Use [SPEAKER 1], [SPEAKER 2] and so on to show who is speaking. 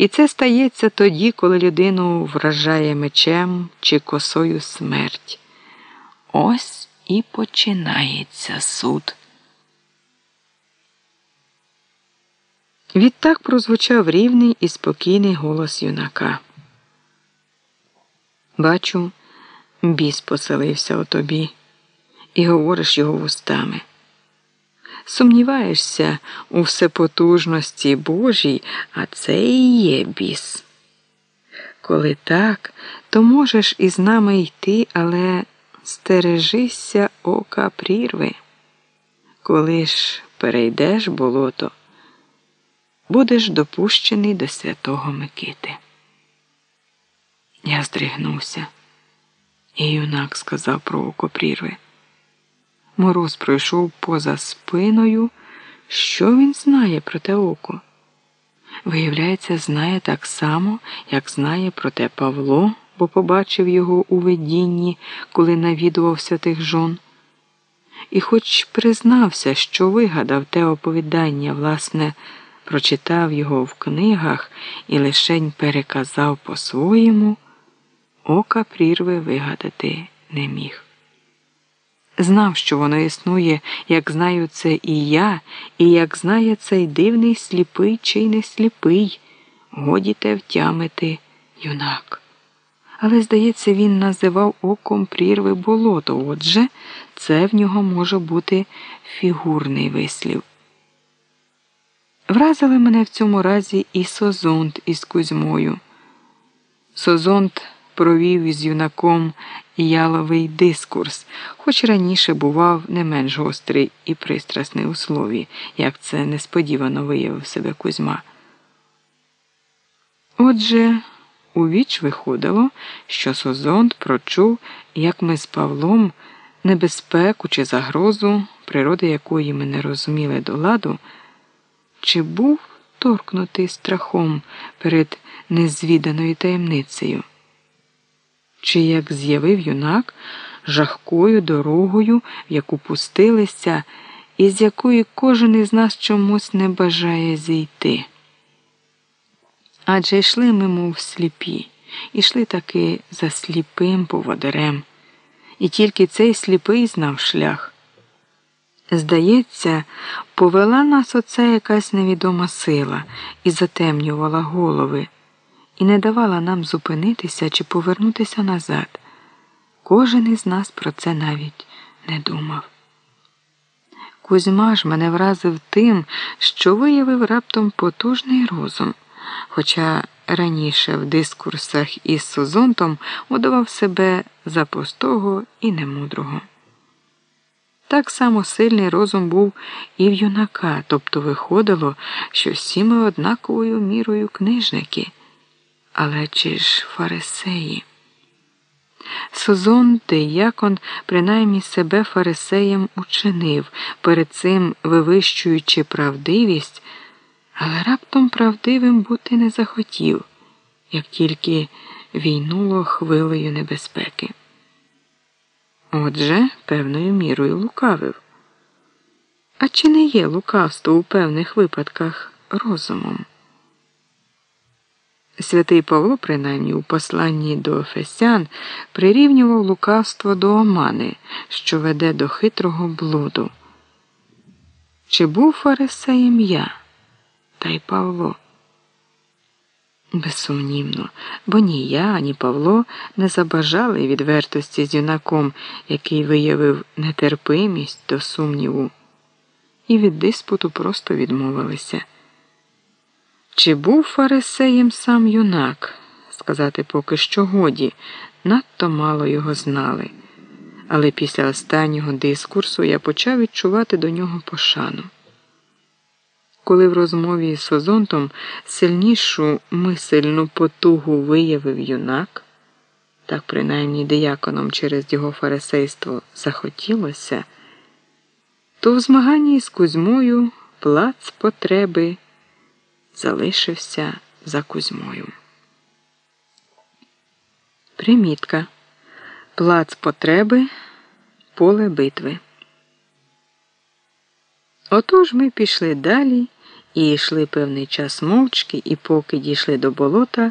[SPEAKER 1] І це стається тоді, коли людину вражає мечем чи косою смерть. Ось і починається суд. Відтак прозвучав рівний і спокійний голос юнака. Бачу, біс поселився у тобі, і говориш його вустами. Сумніваєшся у всепотужності Божій, а це і є біс. Коли так, то можеш із нами йти, але стережися ока прірви. Коли ж перейдеш болото, будеш допущений до святого Микити. Я здригнувся, і юнак сказав про око прірви. Мороз пройшов поза спиною. Що він знає про те око? Виявляється, знає так само, як знає про те Павло, бо побачив його у видінні, коли навідував святих жон. І хоч признався, що вигадав те оповідання, власне, прочитав його в книгах і лишень переказав по-своєму, ока прірви вигадати не міг. Знав, що воно існує, як знаю це і я, і як знає цей дивний сліпий чи не сліпий, годі те втямити юнак. Але, здається, він називав оком прірви болото, отже, це в нього може бути фігурний вислів. Вразили мене в цьому разі і Созонт із Кузьмою. Созонт провів із юнаком яловий дискурс, хоч раніше бував не менш гострий і пристрасний у слові, як це несподівано виявив себе Кузьма. Отже, у віч виходило, що Созонт прочув, як ми з Павлом небезпеку чи загрозу, природи якої ми не розуміли до ладу, чи був торкнутий страхом перед незвіданою таємницею чи як з'явив юнак жахкою дорогою, в яку пустилися, і з якої кожен із нас чомусь не бажає зійти. Адже йшли ми, мов сліпі, ішли таки за сліпим поводирем, і тільки цей сліпий знав шлях. Здається, повела нас оця якась невідома сила і затемнювала голови і не давала нам зупинитися чи повернутися назад. Кожен із нас про це навіть не думав. Кузьма ж мене вразив тим, що виявив раптом потужний розум, хоча раніше в дискурсах із Созонтом удавав себе за пустого і немудрого. Так само сильний розум був і в юнака, тобто виходило, що всі ми однаковою мірою книжники. Але чи ж фарисеї? Созон Деякон принаймні себе фарисеєм учинив, перед цим вивищуючи правдивість, але раптом правдивим бути не захотів, як тільки війнуло хвилею небезпеки. Отже, певною мірою лукавив. А чи не є лукавство у певних випадках розумом? Святий Павло, принаймні у посланні до Ефесян, прирівнював лукавство до омани, що веде до хитрого блуду. Чи був фарисеєм я, та й Павло? Безсумнівно, бо ні я, ні Павло не забажали відвертості з юнаком, який виявив нетерпимість до сумніву, і від диспуту просто відмовилися. Чи був фарисеєм сам юнак? Сказати поки що годі, надто мало його знали. Але після останнього дискурсу я почав відчувати до нього пошану. Коли в розмові з Созонтом сильнішу мисельну потугу виявив юнак, так принаймні деяконом через його фарисейство захотілося, то в змаганні з Кузьмою плац потреби залишився за Кузьмою. Примітка. Плац потреби, поле битви. Отож ми пішли далі І йшли певний час мовчки, і поки дійшли до болота.